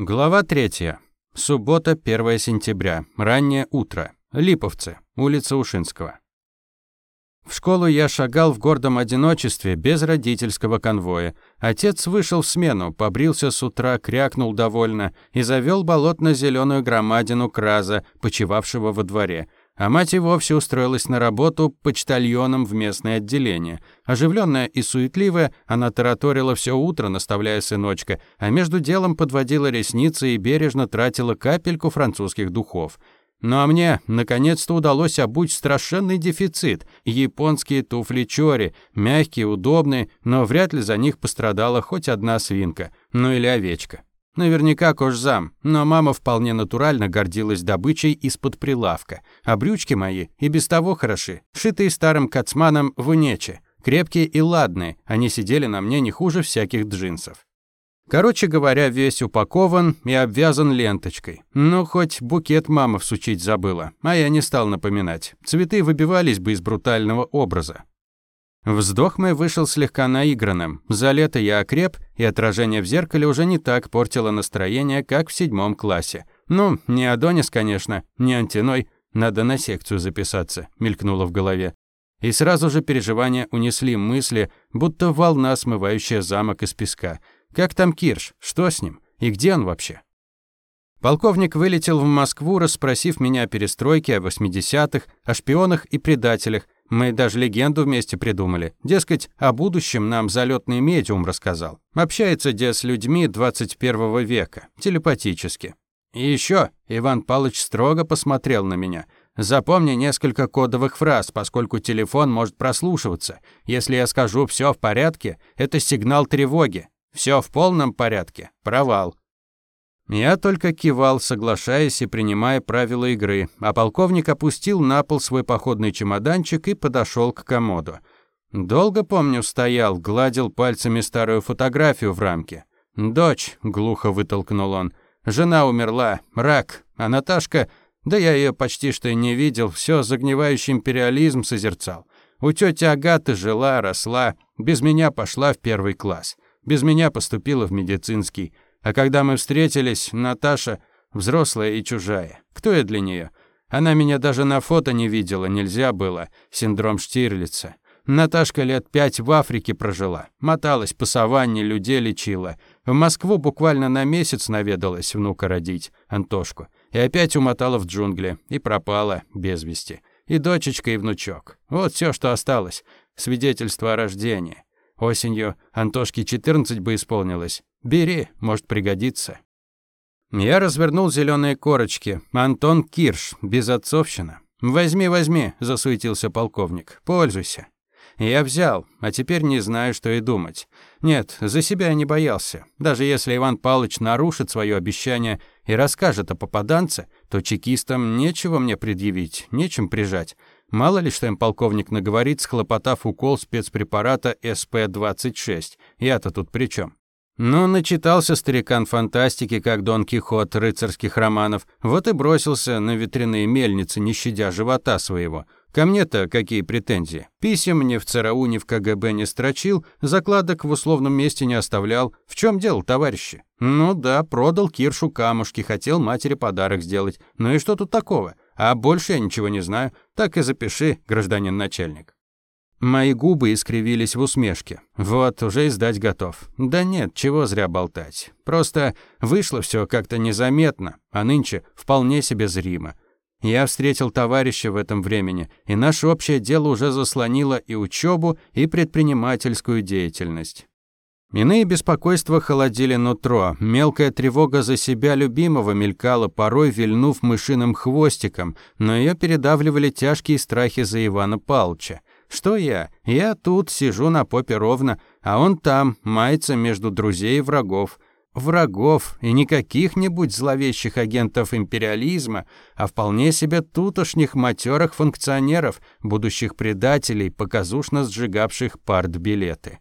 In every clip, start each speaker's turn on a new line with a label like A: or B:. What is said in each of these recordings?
A: Глава третья. Суббота, 1 сентября. Раннее утро. Липовцы. Улица Ушинского. В школу я шагал в гордом одиночестве, без родительского конвоя. Отец вышел в смену, побрился с утра, крякнул довольно и завел болотно зеленую громадину краза, почивавшего во дворе а мать и вовсе устроилась на работу почтальоном в местное отделение. Оживленная и суетливая, она тараторила все утро, наставляя сыночка, а между делом подводила ресницы и бережно тратила капельку французских духов. Ну а мне, наконец-то, удалось обуть страшенный дефицит. Японские туфли чори, мягкие, удобные, но вряд ли за них пострадала хоть одна свинка, ну или овечка. Наверняка кожзам, но мама вполне натурально гордилась добычей из-под прилавка. А брючки мои и без того хороши, шитые старым кацманом в унече. Крепкие и ладные, они сидели на мне не хуже всяких джинсов. Короче говоря, весь упакован и обвязан ленточкой. Ну, хоть букет мама всучить забыла, а я не стал напоминать. Цветы выбивались бы из брутального образа. Вздох мой вышел слегка наигранным. За лето я окреп, и отражение в зеркале уже не так портило настроение, как в седьмом классе. Ну, не Адонис, конечно, не Антиной. Надо на секцию записаться, мелькнуло в голове. И сразу же переживания унесли мысли, будто волна, смывающая замок из песка. Как там Кирш? Что с ним? И где он вообще? Полковник вылетел в Москву, расспросив меня о перестройке, о 80-х, о шпионах и предателях, мы даже легенду вместе придумали. Дескать, о будущем нам залетный медиум рассказал. Общается где с людьми 21 века, телепатически. И еще Иван Палыч строго посмотрел на меня. Запомни несколько кодовых фраз, поскольку телефон может прослушиваться. Если я скажу все в порядке, это сигнал тревоги. Все в полном порядке. Провал. Я только кивал, соглашаясь и принимая правила игры, а полковник опустил на пол свой походный чемоданчик и подошел к комоду. Долго, помню, стоял, гладил пальцами старую фотографию в рамке. «Дочь», — глухо вытолкнул он, — «жена умерла, рак, а Наташка...» Да я ее почти что и не видел, все загнивающий империализм созерцал. У тети Агаты жила, росла, без меня пошла в первый класс, без меня поступила в медицинский. А когда мы встретились, Наташа взрослая и чужая. Кто я для нее? Она меня даже на фото не видела, нельзя было. Синдром Штирлица. Наташка лет пять в Африке прожила. Моталась по саванне, людей лечила. В Москву буквально на месяц наведалась внука родить, Антошку. И опять умотала в джунгли. И пропала без вести. И дочечка, и внучок. Вот все, что осталось. Свидетельство о рождении. Осенью Антошке 14 бы исполнилось. Бери, может пригодится. Я развернул зеленые корочки. Антон Кирш, безотцовщина. Возьми, возьми, засуетился полковник. Пользуйся. Я взял, а теперь не знаю, что и думать. Нет, за себя я не боялся. Даже если Иван Павлович нарушит свое обещание и расскажет о попаданце, то чекистам нечего мне предъявить, нечем прижать. Мало ли, что им полковник наговорит, схлопотав укол спецпрепарата СП-26. Я-то тут при чем? Но начитался старикан фантастики, как Дон Кихот рыцарских романов, вот и бросился на ветряные мельницы, не щадя живота своего. Ко мне-то какие претензии? Писем мне в ЦРУ ни в КГБ не строчил, закладок в условном месте не оставлял. В чем дело, товарищи? Ну да, продал Киршу камушки, хотел матери подарок сделать. Ну и что тут такого? А больше я ничего не знаю. Так и запиши, гражданин начальник. Мои губы искривились в усмешке. Вот, уже издать готов. Да нет, чего зря болтать. Просто вышло все как-то незаметно, а нынче вполне себе зримо. Я встретил товарища в этом времени, и наше общее дело уже заслонило и учебу, и предпринимательскую деятельность. Иные беспокойства холодили нутро, мелкая тревога за себя любимого мелькала, порой вильнув мышиным хвостиком, но ее передавливали тяжкие страхи за Ивана Палча. Что я? Я тут сижу на попе ровно, а он там, мается между друзей и врагов. Врагов, и не каких-нибудь зловещих агентов империализма, а вполне себе тутошних матерых функционеров, будущих предателей, показушно сжигавших партбилеты.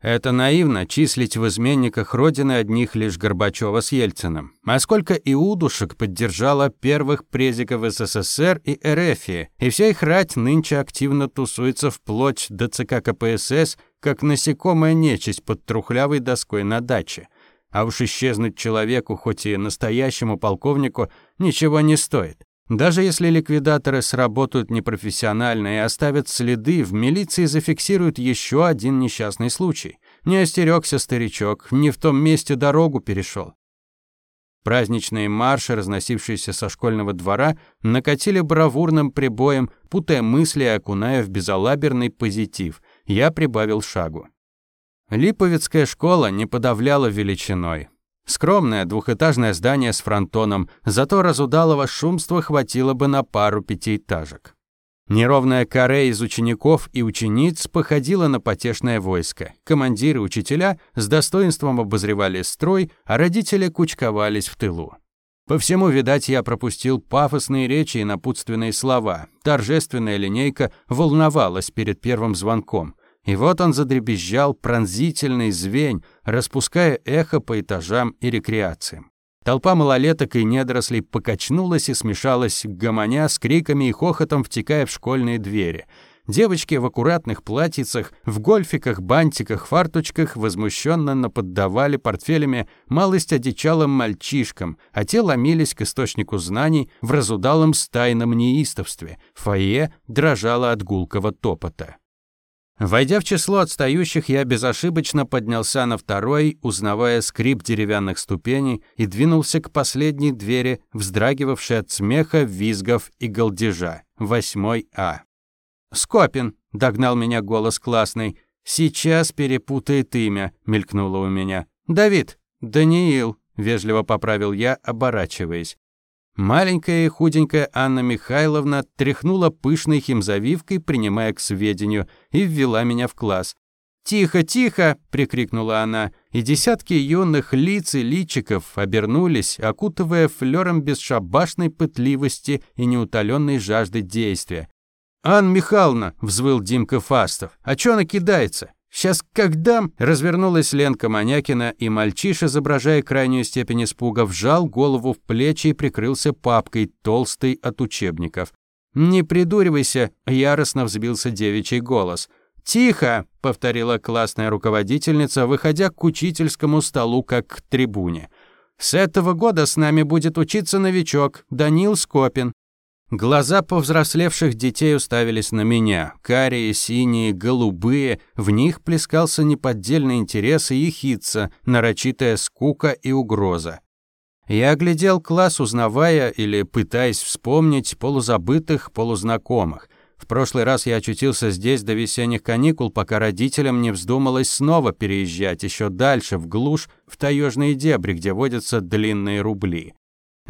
A: Это наивно числить в изменниках Родины одних лишь Горбачева с Ельциным. А сколько иудушек поддержало первых презиков СССР и РФи, и вся их рать нынче активно тусуется вплоть до ЦК КПСС, как насекомая нечисть под трухлявой доской на даче. А уж исчезнуть человеку, хоть и настоящему полковнику, ничего не стоит. Даже если ликвидаторы сработают непрофессионально и оставят следы, в милиции зафиксируют еще один несчастный случай. Не остерегся старичок, не в том месте дорогу перешел. Праздничные марши, разносившиеся со школьного двора, накатили бравурным прибоем, путая мысли и окуная в безалаберный позитив. Я прибавил шагу. Липовецкая школа не подавляла величиной. Скромное двухэтажное здание с фронтоном, зато разудалого шумства хватило бы на пару пятиэтажек. Неровная каре из учеников и учениц походила на потешное войско. Командиры, учителя с достоинством обозревали строй, а родители кучковались в тылу. По всему, видать, я пропустил пафосные речи и напутственные слова. Торжественная линейка волновалась перед первым звонком. И вот он задребезжал пронзительный звень, распуская эхо по этажам и рекреациям. Толпа малолеток и недорослей покачнулась и смешалась, гомоня с криками и хохотом втекая в школьные двери. Девочки в аккуратных платьицах, в гольфиках, бантиках, фарточках возмущенно наподдавали портфелями малость одичалым мальчишкам, а те ломились к источнику знаний в разудалом стайном неистовстве. Фойе дрожало от гулкого топота. Войдя в число отстающих, я безошибочно поднялся на второй, узнавая скрип деревянных ступеней, и двинулся к последней двери, вздрагивавшей от смеха, визгов и голдежа. Восьмой А. «Скопин!» — догнал меня голос классный. «Сейчас перепутает имя», — мелькнуло у меня. «Давид!» «Даниил!» — вежливо поправил я, оборачиваясь. Маленькая и худенькая Анна Михайловна тряхнула пышной химзавивкой, принимая к сведению, и ввела меня в класс. «Тихо, тихо!» — прикрикнула она, и десятки юных лиц и личиков обернулись, окутывая флером бесшабашной пытливости и неутоленной жажды действия. «Анна Михайловна!» — взвыл Димка Фастов. «А чё она кидается? «Сейчас как дам!» — развернулась Ленка Манякина, и мальчиш, изображая крайнюю степень испуга, вжал голову в плечи и прикрылся папкой, толстой от учебников. «Не придуривайся!» — яростно взбился девичий голос. «Тихо!» — повторила классная руководительница, выходя к учительскому столу, как к трибуне. «С этого года с нами будет учиться новичок, Данил Скопин. Глаза повзрослевших детей уставились на меня. Карие, синие, голубые. В них плескался неподдельный интерес и ехидца, нарочитая скука и угроза. Я оглядел класс, узнавая или пытаясь вспомнить полузабытых, полузнакомых. В прошлый раз я очутился здесь до весенних каникул, пока родителям не вздумалось снова переезжать еще дальше, в глушь, в таежные дебри, где водятся длинные рубли.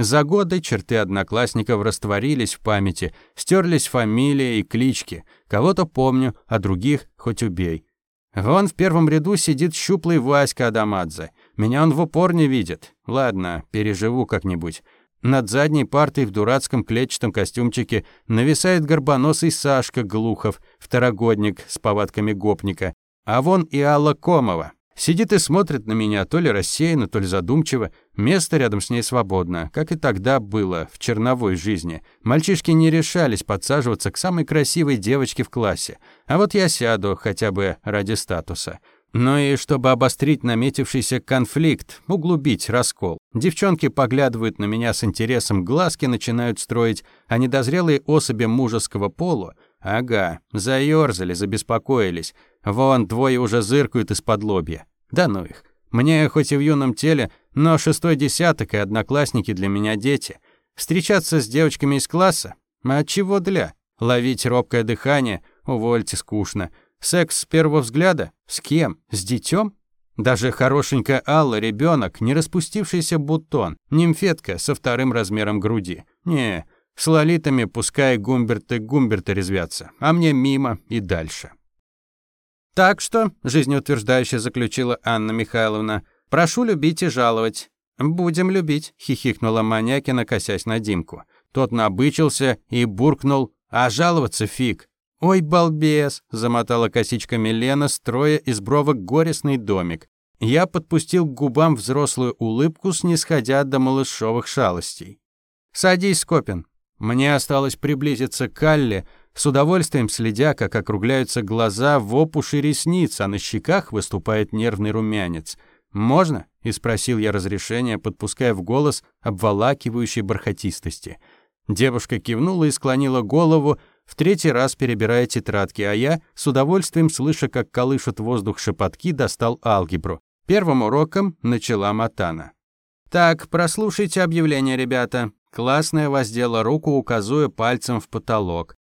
A: За годы черты одноклассников растворились в памяти, стерлись фамилии и клички. Кого-то помню, а других хоть убей. Вон в первом ряду сидит щуплый Васька Адамадзе. Меня он в упор не видит. Ладно, переживу как-нибудь. Над задней партой в дурацком клетчатом костюмчике нависает горбоносый Сашка Глухов, второгодник с повадками гопника. А вон и Алла Комова, Сидит и смотрит на меня, то ли рассеянно, то ли задумчиво. Место рядом с ней свободно, как и тогда было, в черновой жизни. Мальчишки не решались подсаживаться к самой красивой девочке в классе. А вот я сяду, хотя бы ради статуса. Ну и чтобы обострить наметившийся конфликт, углубить раскол. Девчонки поглядывают на меня с интересом, глазки начинают строить, а недозрелые особи мужеского пола Ага, заёрзали, забеспокоились. Вон, двое уже зыркают из-под лобья. Да ну их. Мне хоть и в юном теле, но шестой десяток и одноклассники для меня дети. Встречаться с девочками из класса? А чего для? Ловить робкое дыхание? Увольте, скучно. Секс с первого взгляда? С кем? С детем? Даже хорошенькая Алла, ребенок, не распустившийся бутон, нимфетка со вторым размером груди. Не, с лолитами пускай гумберты гумберты резвятся, а мне мимо и дальше. «Так что», — жизнеутверждающе заключила Анна Михайловна, «прошу любить и жаловать». «Будем любить», — хихикнула Манякина, косясь на Димку. Тот набычился и буркнул, «А жаловаться фиг». «Ой, балбес!» — замотала косичками Лена, строя из бровок горестный домик. Я подпустил к губам взрослую улыбку, снисходя до малышовых шалостей. «Садись, Скопин». Мне осталось приблизиться к Калле, с удовольствием следя, как округляются глаза в опуши ресниц, а на щеках выступает нервный румянец. «Можно?» – и спросил я разрешения, подпуская в голос обволакивающей бархатистости. Девушка кивнула и склонила голову, в третий раз перебирая тетрадки, а я, с удовольствием слыша, как колышут воздух шепотки, достал алгебру. Первым уроком начала Матана. «Так, прослушайте объявление, ребята». Классная воздела руку, указывая пальцем в потолок.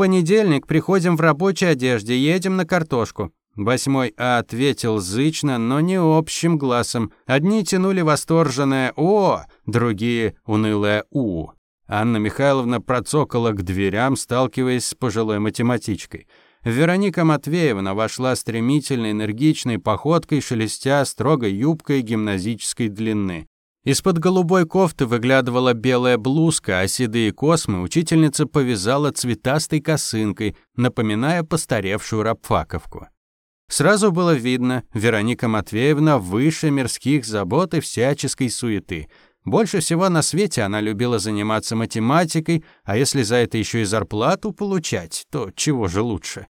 A: «В понедельник приходим в рабочей одежде, едем на картошку». Восьмой А ответил зычно, но не общим глазом. Одни тянули восторженное «О», другие — унылое «У». Анна Михайловна процокала к дверям, сталкиваясь с пожилой математичкой. Вероника Матвеевна вошла стремительной, энергичной походкой, шелестя строгой юбкой гимназической длины. Из-под голубой кофты выглядывала белая блузка, а седые космы учительница повязала цветастой косынкой, напоминая постаревшую рабфаковку. Сразу было видно, Вероника Матвеевна выше мирских забот и всяческой суеты – больше всего на свете она любила заниматься математикой, а если за это еще и зарплату получать, то чего же лучше?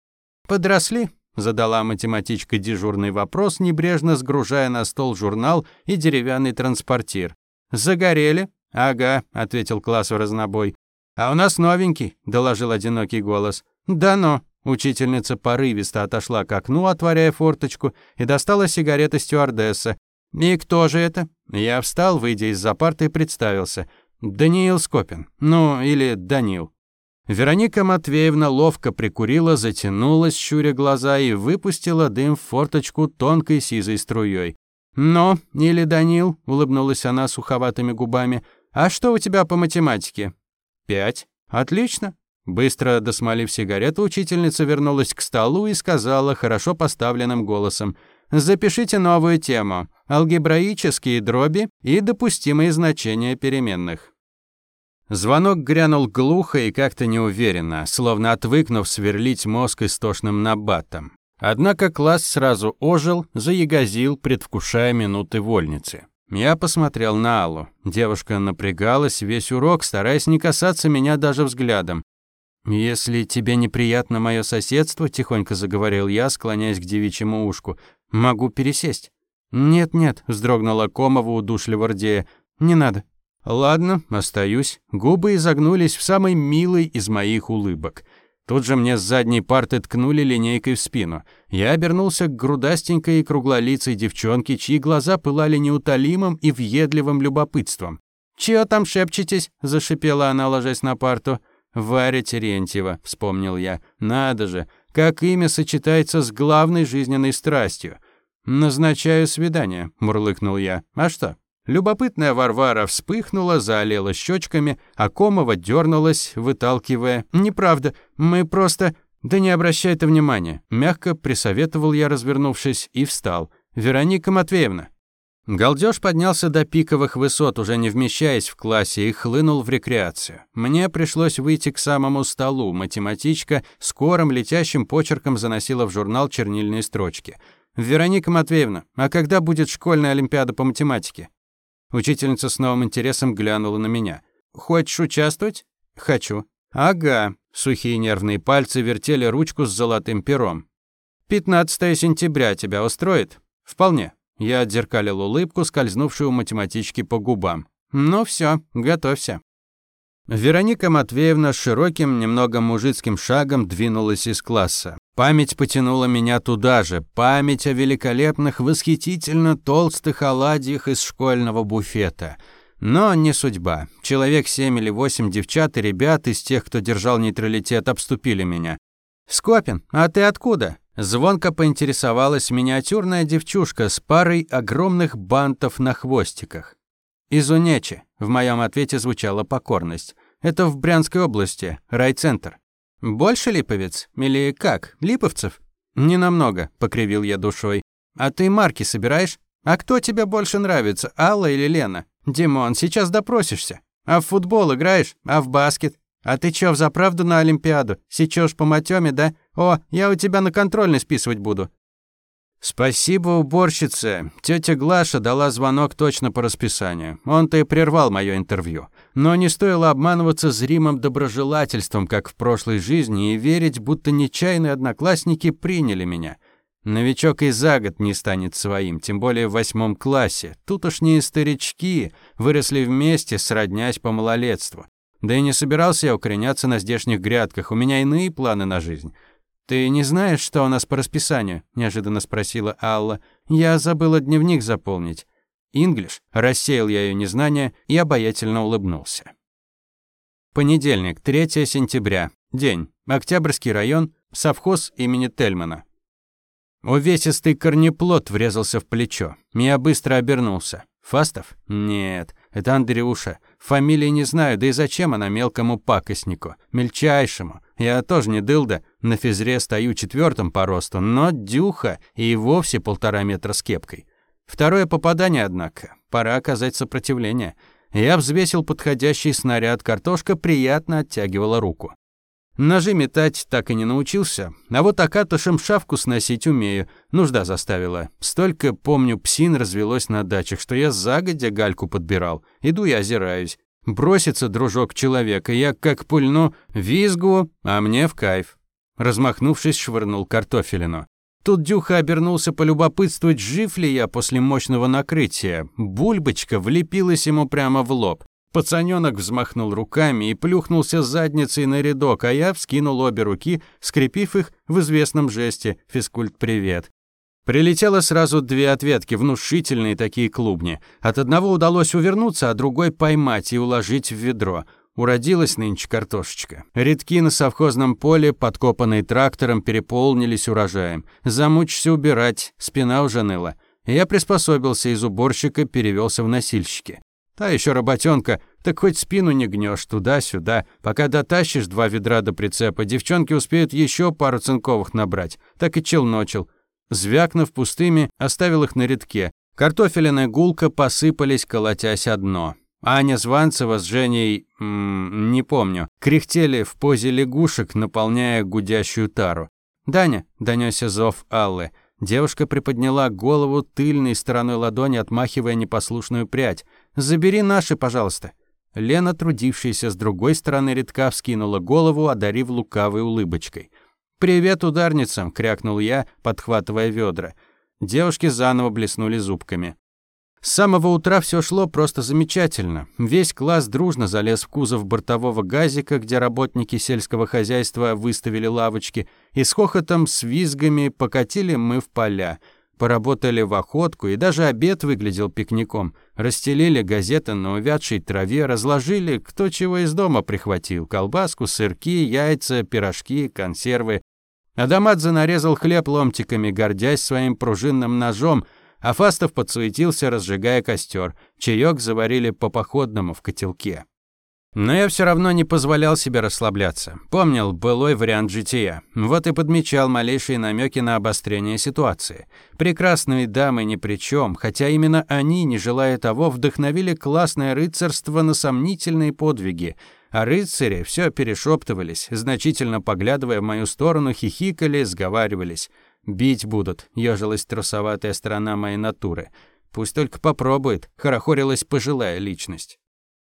A: «Подросли?» — задала математичка дежурный вопрос, небрежно сгружая на стол журнал и деревянный транспортир. «Загорели?» «Ага», — ответил класс в разнобой. «А у нас новенький», — доложил одинокий голос. «Да ну». Учительница порывисто отошла к окну, отворяя форточку, и достала сигареты стюардесса. «И кто же это?» Я встал, выйдя из-за парты, и представился. «Даниил Скопин. Ну, или Данил». Вероника Матвеевна ловко прикурила, затянулась, щуря глаза, и выпустила дым в форточку тонкой сизой струей. «Но, или Данил», — улыбнулась она суховатыми губами, «а что у тебя по математике?» «Пять. Отлично». Быстро досмолив сигарету, учительница вернулась к столу и сказала хорошо поставленным голосом, «Запишите новую тему алгебраические дроби и допустимые значения переменных. Звонок грянул глухо и как-то неуверенно, словно отвыкнув сверлить мозг истошным набатом. Однако класс сразу ожил, заягозил, предвкушая минуты вольницы. Я посмотрел на Аллу. Девушка напрягалась весь урок, стараясь не касаться меня даже взглядом. «Если тебе неприятно мое соседство», — тихонько заговорил я, склоняясь к девичьему ушку, — «могу пересесть». «Нет-нет», — вздрогнула Комова удушливо рдея. «Не надо». «Ладно, остаюсь». Губы изогнулись в самой милой из моих улыбок. Тут же мне с задней парты ткнули линейкой в спину. Я обернулся к грудастенькой и круглолицей девчонке, чьи глаза пылали неутолимым и въедливым любопытством. «Чего там шепчетесь?» – зашипела она, ложась на парту. «Варя Терентьева», – вспомнил я. «Надо же, как имя сочетается с главной жизненной страстью. «Назначаю свидание», — мурлыкнул я. «А что?» Любопытная Варвара вспыхнула, заолела щечками, а Комова дернулась, выталкивая. «Неправда, мы просто...» «Да не обращай ты внимания», — мягко присоветовал я, развернувшись, и встал. «Вероника Матвеевна». Галдёж поднялся до пиковых высот, уже не вмещаясь в классе, и хлынул в рекреацию. Мне пришлось выйти к самому столу. Математичка скорым летящим почерком заносила в журнал чернильные строчки — «Вероника Матвеевна, а когда будет школьная олимпиада по математике?» Учительница с новым интересом глянула на меня. «Хочешь участвовать?» «Хочу». «Ага». Сухие нервные пальцы вертели ручку с золотым пером. «15 сентября тебя устроит?» «Вполне». Я отзеркалил улыбку, скользнувшую у математички по губам. «Ну все, готовься». Вероника Матвеевна широким, немного мужицким шагом двинулась из класса. Память потянула меня туда же, память о великолепных, восхитительно толстых оладьях из школьного буфета. Но не судьба. Человек семь или восемь девчат и ребят из тех, кто держал нейтралитет, обступили меня. «Скопин, а ты откуда?» Звонко поинтересовалась миниатюрная девчушка с парой огромных бантов на хвостиках. «Из Унечи», — в моем ответе звучала покорность. «Это в Брянской области, райцентр». «Больше липовец? Или как? Липовцев?» «Не намного», — покривил я душой. «А ты марки собираешь? А кто тебе больше нравится, Алла или Лена? Димон, сейчас допросишься. А в футбол играешь? А в баскет? А ты чё, взаправду на Олимпиаду? Сечёшь по матёме, да? О, я у тебя на контрольный списывать буду. «Спасибо, уборщице. Тетя Глаша дала звонок точно по расписанию. Он-то и прервал мое интервью. Но не стоило обманываться зримым доброжелательством, как в прошлой жизни, и верить, будто нечаянные одноклассники приняли меня. Новичок и за год не станет своим, тем более в восьмом классе. Тутошние старички выросли вместе, сроднясь по малолетству. Да и не собирался я укореняться на здешних грядках, у меня иные планы на жизнь. «Ты не знаешь, что у нас по расписанию?» – неожиданно спросила Алла. «Я забыла дневник заполнить». «Инглиш?» – рассеял я ее незнание и обаятельно улыбнулся. Понедельник, 3 сентября. День. Октябрьский район, совхоз имени Тельмана. Увесистый корнеплод врезался в плечо. Я быстро обернулся. Фастов? Нет, это Андрюша. Фамилии не знаю, да и зачем она мелкому пакостнику, мельчайшему. Я тоже не дылда, на физре стою четвертым по росту, но дюха и вовсе полтора метра с кепкой. Второе попадание, однако. Пора оказать сопротивление. Я взвесил подходящий снаряд, картошка приятно оттягивала руку. Ножи метать так и не научился, а вот акатушем шавку сносить умею, нужда заставила. Столько, помню, псин развелось на дачах, что я загодя гальку подбирал. Иду и озираюсь. Бросится дружок человека, я как пульну, визгу, а мне в кайф. Размахнувшись, швырнул картофелину. Тут Дюха обернулся полюбопытствовать, жив ли я после мощного накрытия. Бульбочка влепилась ему прямо в лоб. Пацанёнок взмахнул руками и плюхнулся задницей на рядок, а я вскинул обе руки, скрепив их в известном жесте «Физкульт, привет». Прилетело сразу две ответки, внушительные такие клубни. От одного удалось увернуться, а другой поймать и уложить в ведро. Уродилась нынче картошечка. Редки на совхозном поле, подкопанные трактором, переполнились урожаем. Замучишься убирать, спина уже ныла. Я приспособился, из уборщика перевелся в носильщики. Та еще работенка, так хоть спину не гнешь туда-сюда. Пока дотащишь два ведра до прицепа, девчонки успеют еще пару цинковых набрать. Так и челночил. Звякнув пустыми, оставил их на редке. Картофелина гулка посыпались, колотясь одно. Аня Званцева с Женей, м -м, не помню, кряхтели в позе лягушек, наполняя гудящую тару. «Даня», — донёсся зов Аллы, — Девушка приподняла голову тыльной стороной ладони, отмахивая непослушную прядь. «Забери наши, пожалуйста». Лена, трудившаяся с другой стороны редка, вскинула голову, одарив лукавой улыбочкой. «Привет ударницам!» — крякнул я, подхватывая ведра. Девушки заново блеснули зубками. С самого утра все шло просто замечательно. Весь класс дружно залез в кузов бортового газика, где работники сельского хозяйства выставили лавочки, и с хохотом, с визгами покатили мы в поля. Поработали в охотку, и даже обед выглядел пикником. Расстелили газеты на увядшей траве, разложили, кто чего из дома прихватил. Колбаску, сырки, яйца, пирожки, консервы. Адамадзе нарезал хлеб ломтиками, гордясь своим пружинным ножом, а Фастов подсуетился, разжигая костер. Чаек заварили по походному в котелке. Но я все равно не позволял себе расслабляться. Помнил былой вариант жития. Вот и подмечал малейшие намеки на обострение ситуации. Прекрасные дамы ни при чем, хотя именно они, не желая того, вдохновили классное рыцарство на сомнительные подвиги. А рыцари все перешептывались, значительно поглядывая в мою сторону, хихикали, сговаривались. «Бить будут», — ёжилась трусоватая сторона моей натуры. «Пусть только попробует», — хорохорилась пожилая личность.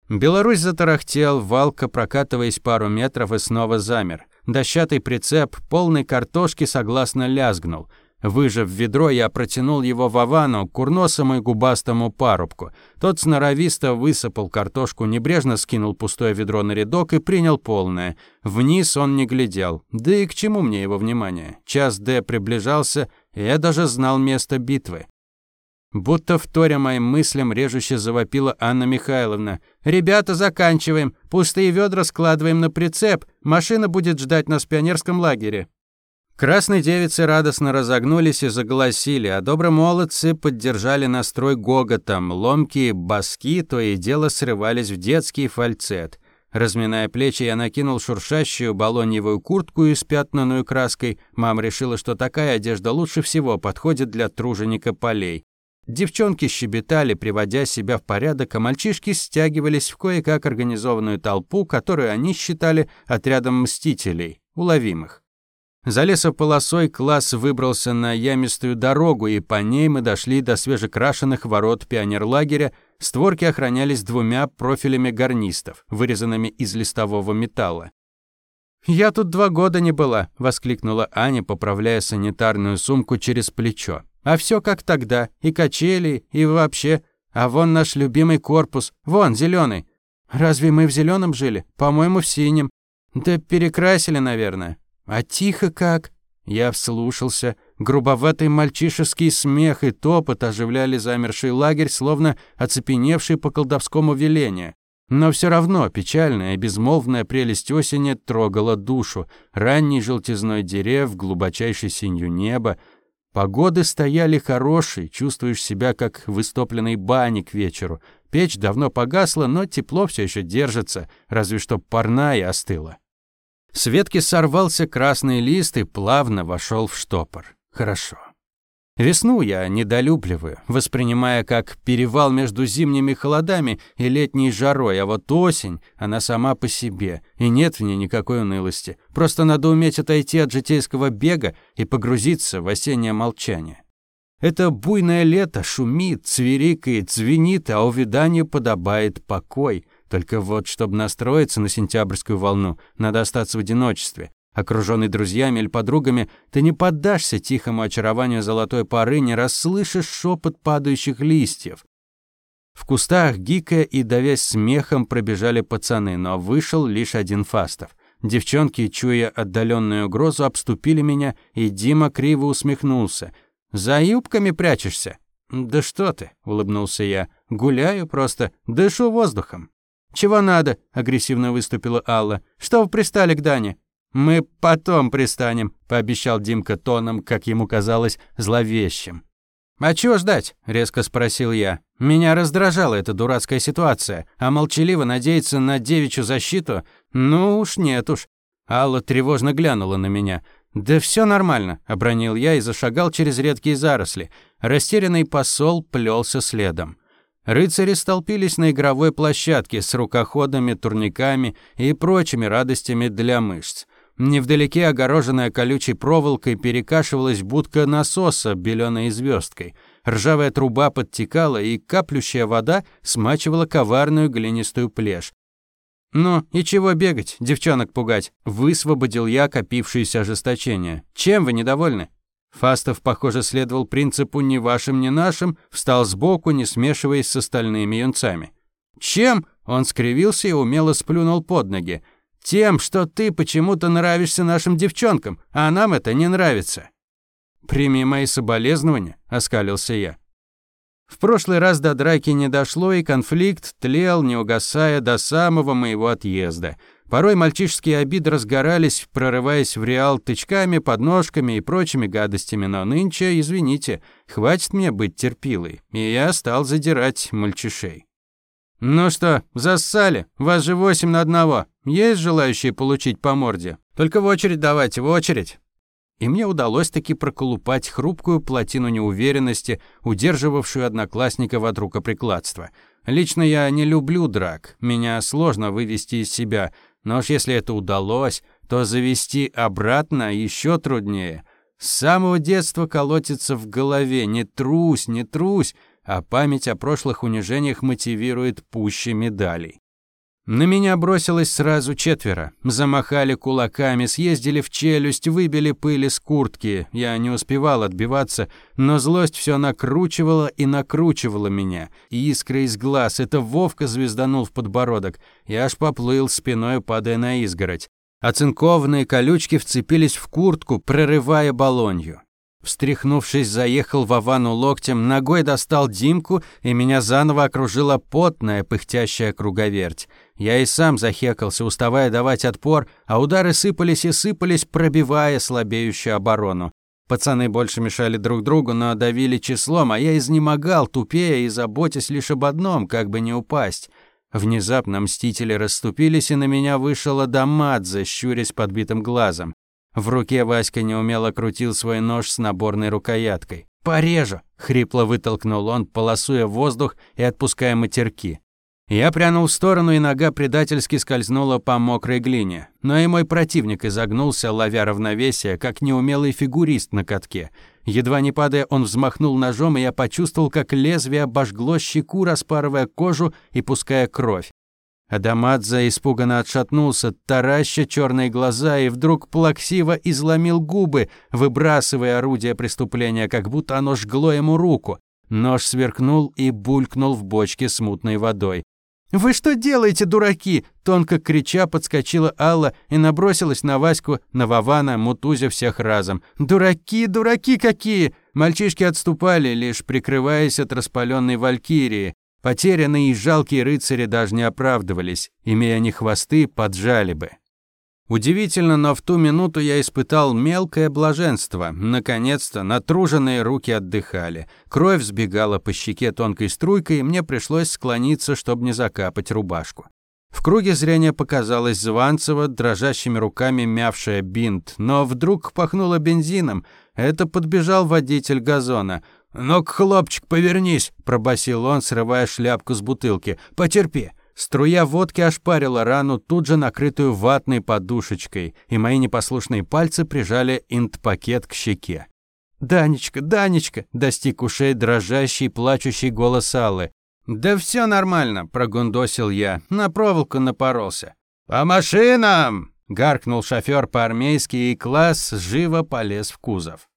A: Беларусь затарахтел, валка, прокатываясь пару метров, и снова замер. Дощатый прицеп, полный картошки, согласно лязгнул — Выжав ведро, я протянул его Вовану, курносому и губастому парубку. Тот сноровисто высыпал картошку, небрежно скинул пустое ведро на рядок и принял полное. Вниз он не глядел. Да и к чему мне его внимание? Час Д приближался, и я даже знал место битвы. Будто вторя моим мыслям, режуще завопила Анна Михайловна. «Ребята, заканчиваем. Пустые ведра складываем на прицеп. Машина будет ждать нас в пионерском лагере». Красные девицы радостно разогнулись и заголосили, а добрые молодцы поддержали настрой гоготом. Ломкие баски то и дело срывались в детский фальцет. Разминая плечи, я накинул шуршащую балоньевую куртку, испятнанную краской. Мама решила, что такая одежда лучше всего подходит для труженика полей. Девчонки щебетали, приводя себя в порядок, а мальчишки стягивались в кое-как организованную толпу, которую они считали отрядом мстителей, уловимых. За лесополосой класс выбрался на ямистую дорогу, и по ней мы дошли до свежекрашенных ворот пионерлагеря. Створки охранялись двумя профилями гарнистов, вырезанными из листового металла. «Я тут два года не была», – воскликнула Аня, поправляя санитарную сумку через плечо. «А все как тогда. И качели, и вообще. А вон наш любимый корпус. Вон, зеленый. Разве мы в зеленом жили? По-моему, в синем. Да перекрасили, наверное. А тихо как?» Я вслушался. Грубоватый мальчишеский смех и топот оживляли замерший лагерь, словно оцепеневший по колдовскому велению. Но все равно печальная и безмолвная прелесть осени трогала душу. Ранний желтизной дерев, глубочайшей синью неба. Погоды стояли хорошие, чувствуешь себя как в истопленной бане к вечеру. Печь давно погасла, но тепло все еще держится, разве что парная остыла. С ветки сорвался красный лист и плавно вошел в штопор. Хорошо. Весну я недолюбливаю, воспринимая как перевал между зимними холодами и летней жарой, а вот осень, она сама по себе, и нет в ней никакой унылости. Просто надо уметь отойти от житейского бега и погрузиться в осеннее молчание. Это буйное лето шумит, цвирикает, звенит, а увиданию подобает покой. Только вот, чтобы настроиться на сентябрьскую волну, надо остаться в одиночестве. Окруженный друзьями или подругами, ты не поддашься тихому очарованию золотой поры, не расслышишь шепот падающих листьев. В кустах, гикая и давясь смехом, пробежали пацаны, но вышел лишь один Фастов. Девчонки, чуя отдаленную угрозу, обступили меня, и Дима криво усмехнулся. «За юбками прячешься?» «Да что ты», — улыбнулся я. «Гуляю просто, дышу воздухом». «Чего надо?» — агрессивно выступила Алла. «Что вы пристали к Дане?» «Мы потом пристанем», — пообещал Димка тоном, как ему казалось, зловещим. «А чего ждать?» — резко спросил я. Меня раздражала эта дурацкая ситуация, а молчаливо надеяться на девичью защиту? Ну уж нет уж. Алла тревожно глянула на меня. «Да все нормально», — обронил я и зашагал через редкие заросли. Растерянный посол плелся следом. Рыцари столпились на игровой площадке с рукоходами, турниками и прочими радостями для мышц. Невдалеке, огороженная колючей проволокой, перекашивалась будка насоса, беленой звездкой. Ржавая труба подтекала, и каплющая вода смачивала коварную глинистую плешь. «Ну, и чего бегать, девчонок пугать?» Высвободил я копившееся ожесточение. «Чем вы недовольны?» Фастов, похоже, следовал принципу «ни вашим, ни нашим», встал сбоку, не смешиваясь с остальными юнцами. «Чем?» – он скривился и умело сплюнул под ноги. Тем, что ты почему-то нравишься нашим девчонкам, а нам это не нравится. Прими мои соболезнования, оскалился я. В прошлый раз до драки не дошло, и конфликт тлел, не угасая до самого моего отъезда. Порой мальчишеские обиды разгорались, прорываясь в реал тычками, подножками и прочими гадостями, но нынче, извините, хватит мне быть терпилой, и я стал задирать мальчишей. «Ну что, зассали? Вас же восемь на одного. Есть желающие получить по морде? Только в очередь давайте, в очередь!» И мне удалось таки проколупать хрупкую плотину неуверенности, удерживавшую одноклассников от рукоприкладства. Лично я не люблю драк, меня сложно вывести из себя, но уж если это удалось, то завести обратно еще труднее. С самого детства колотится в голове «не трусь, не трусь», а память о прошлых унижениях мотивирует пуще медалей. На меня бросилось сразу четверо. Замахали кулаками, съездили в челюсть, выбили пыль из куртки. Я не успевал отбиваться, но злость все накручивала и накручивала меня. Искры из глаз, это Вовка звезданул в подбородок. Я аж поплыл спиной, падая на изгородь. Оцинкованные колючки вцепились в куртку, прорывая балонью. Встряхнувшись, заехал в Авану локтем, ногой достал Димку, и меня заново окружила потная, пыхтящая круговерть. Я и сам захекался, уставая давать отпор, а удары сыпались и сыпались, пробивая слабеющую оборону. Пацаны больше мешали друг другу, но давили числом, а я изнемогал, тупея и заботясь лишь об одном, как бы не упасть. Внезапно мстители расступились, и на меня вышел Адамадзе, щурясь подбитым глазом. В руке Васька неумело крутил свой нож с наборной рукояткой. «Порежу!» — хрипло вытолкнул он, полосуя воздух и отпуская матерки. Я прянул в сторону, и нога предательски скользнула по мокрой глине. Но и мой противник изогнулся, ловя равновесие, как неумелый фигурист на катке. Едва не падая, он взмахнул ножом, и я почувствовал, как лезвие обожгло щеку, распарывая кожу и пуская кровь. Адамадзе испуганно отшатнулся, тараща черные глаза, и вдруг плаксиво изломил губы, выбрасывая орудие преступления, как будто оно жгло ему руку. Нож сверкнул и булькнул в бочке с мутной водой. «Вы что делаете, дураки?» Тонко крича подскочила Алла и набросилась на Ваську, на Вована, Мутузя всех разом. «Дураки, дураки какие!» Мальчишки отступали, лишь прикрываясь от распаленной валькирии. Потерянные и жалкие рыцари даже не оправдывались. Имея они хвосты, поджали бы. Удивительно, но в ту минуту я испытал мелкое блаженство. Наконец-то натруженные руки отдыхали. Кровь сбегала по щеке тонкой струйкой, и мне пришлось склониться, чтобы не закапать рубашку. В круге зрения показалась Званцева, дрожащими руками мявшая бинт, но вдруг пахнуло бензином. Это подбежал водитель газона. «Ну-ка, хлопчик, повернись!» – пробасил он, срывая шляпку с бутылки. «Потерпи!» Струя водки ошпарила рану, тут же накрытую ватной подушечкой, и мои непослушные пальцы прижали инт-пакет к щеке. «Данечка, Данечка!» – достиг ушей дрожащий, плачущий голос Аллы. «Да все нормально», – прогундосил я, на проволоку напоролся. «По машинам!» – гаркнул шофер по-армейски, и класс живо полез в кузов.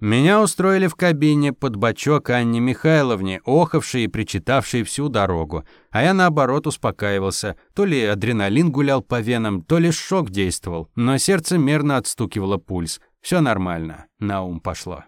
A: Меня устроили в кабине под бочок Анне Михайловне, охавшей и причитавшей всю дорогу. А я, наоборот, успокаивался. То ли адреналин гулял по венам, то ли шок действовал. Но сердце мерно отстукивало пульс. Все нормально. На ум пошло.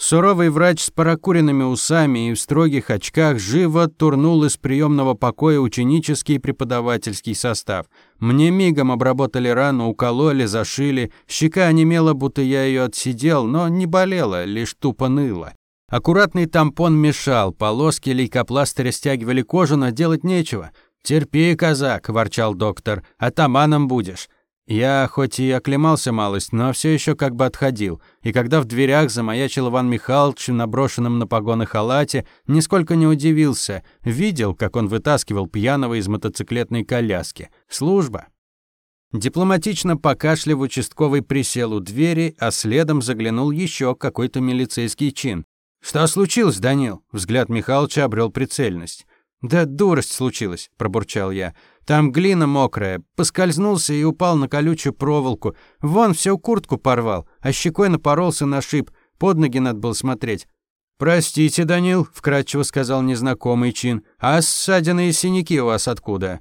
A: Суровый врач с паракуренными усами и в строгих очках живо турнул из приемного покоя ученический и преподавательский состав. Мне мигом обработали рану, укололи, зашили. Щека онемела, будто я ее отсидел, но не болела, лишь тупо ныла. Аккуратный тампон мешал, полоски лейкопластыря стягивали кожу, но делать нечего. «Терпи, казак», – ворчал доктор, – «атаманом будешь». Я хоть и оклемался малость, но все еще как бы отходил. И когда в дверях замаячил Иван Михайлович в наброшенном на погоны халате, нисколько не удивился. Видел, как он вытаскивал пьяного из мотоциклетной коляски. Служба. Дипломатично покашляв, участковый присел у двери, а следом заглянул еще какой-то милицейский чин. «Что случилось, Данил?» Взгляд Михалыча обрел прицельность. «Да дурость случилась», – пробурчал я. Там глина мокрая. Поскользнулся и упал на колючую проволоку. Вон всю куртку порвал, а щекой напоролся на шип. Под ноги надо было смотреть. «Простите, Данил», — вкратчиво сказал незнакомый чин. «А ссадины и синяки у вас откуда?»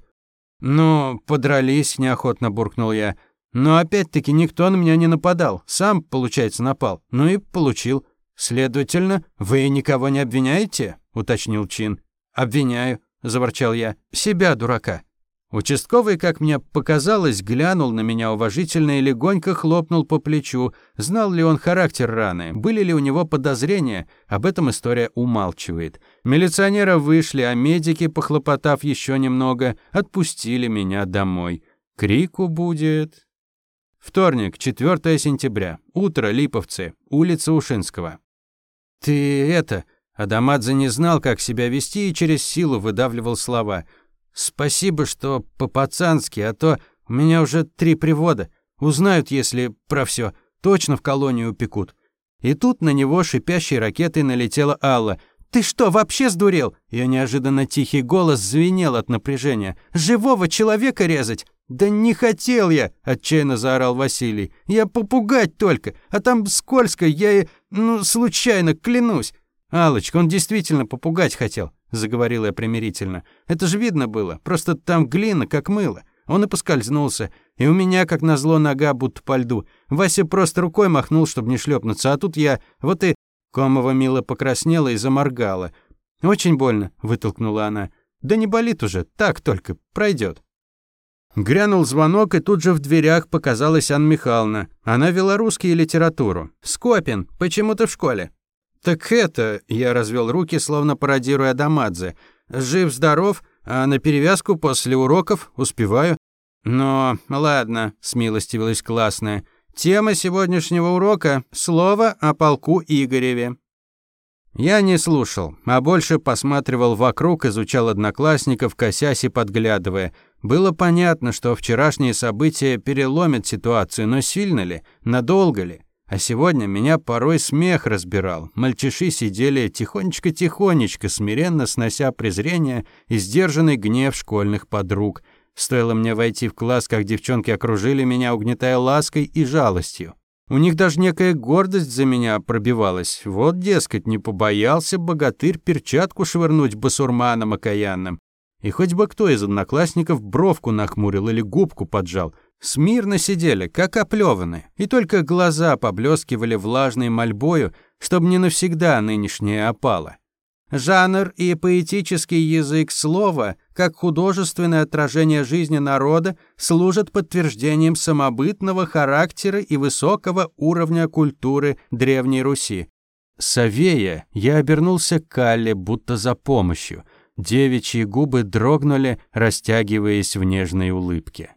A: «Ну, подрались», — неохотно буркнул я. «Но опять-таки никто на меня не нападал. Сам, получается, напал. Ну и получил. Следовательно, вы никого не обвиняете?» — уточнил чин. «Обвиняю», — заворчал я. «Себя, дурака». Участковый, как мне показалось, глянул на меня уважительно и легонько хлопнул по плечу. Знал ли он характер раны? Были ли у него подозрения? Об этом история умалчивает. Милиционеры вышли, а медики, похлопотав еще немного, отпустили меня домой. Крику будет. Вторник, 4 сентября. Утро, Липовцы. Улица Ушинского. «Ты это...» Адамадзе не знал, как себя вести, и через силу выдавливал слова – Спасибо, что по-пацански, а то у меня уже три привода. Узнают, если про все, точно в колонию упекут. И тут на него шипящей ракетой налетела Алла. «Ты что, вообще сдурел?» Ее неожиданно тихий голос звенел от напряжения. «Живого человека резать?» «Да не хотел я!» – отчаянно заорал Василий. «Я попугать только, а там скользко, я и... ну, случайно, клянусь!» «Аллочка, он действительно попугать хотел. — заговорил я примирительно. «Это же видно было. Просто там глина, как мыло. Он и поскользнулся. И у меня, как назло, нога будто по льду. Вася просто рукой махнул, чтобы не шлепнуться. А тут я... Вот и...» Комова мило покраснела и заморгала. «Очень больно», — вытолкнула она. «Да не болит уже. Так только. Пройдет. Грянул звонок, и тут же в дверях показалась Анна Михайловна. Она вела русский и литературу. «Скопин, почему ты в школе?» «Так это...» — я развел руки, словно пародируя Дамадзе. «Жив-здоров, а на перевязку после уроков успеваю». «Но... ладно», — смилостивилась классная. «Тема сегодняшнего урока — слово о полку Игореве». Я не слушал, а больше посматривал вокруг, изучал одноклассников, косясь и подглядывая. Было понятно, что вчерашние события переломят ситуацию, но сильно ли? Надолго ли? А сегодня меня порой смех разбирал. Мальчиши сидели тихонечко-тихонечко, смиренно снося презрение и сдержанный гнев школьных подруг. Стоило мне войти в класс, как девчонки окружили меня, угнетая лаской и жалостью. У них даже некая гордость за меня пробивалась. Вот, дескать, не побоялся богатырь перчатку швырнуть басурманам окаянным. И хоть бы кто из одноклассников бровку нахмурил или губку поджал – Смирно сидели, как оплеваны, и только глаза поблескивали влажной мольбою, чтобы не навсегда нынешнее опало. Жанр и поэтический язык слова, как художественное отражение жизни народа, служат подтверждением самобытного характера и высокого уровня культуры Древней Руси. Савея, я обернулся к Калле, будто за помощью. Девичьи губы дрогнули, растягиваясь в нежной улыбке.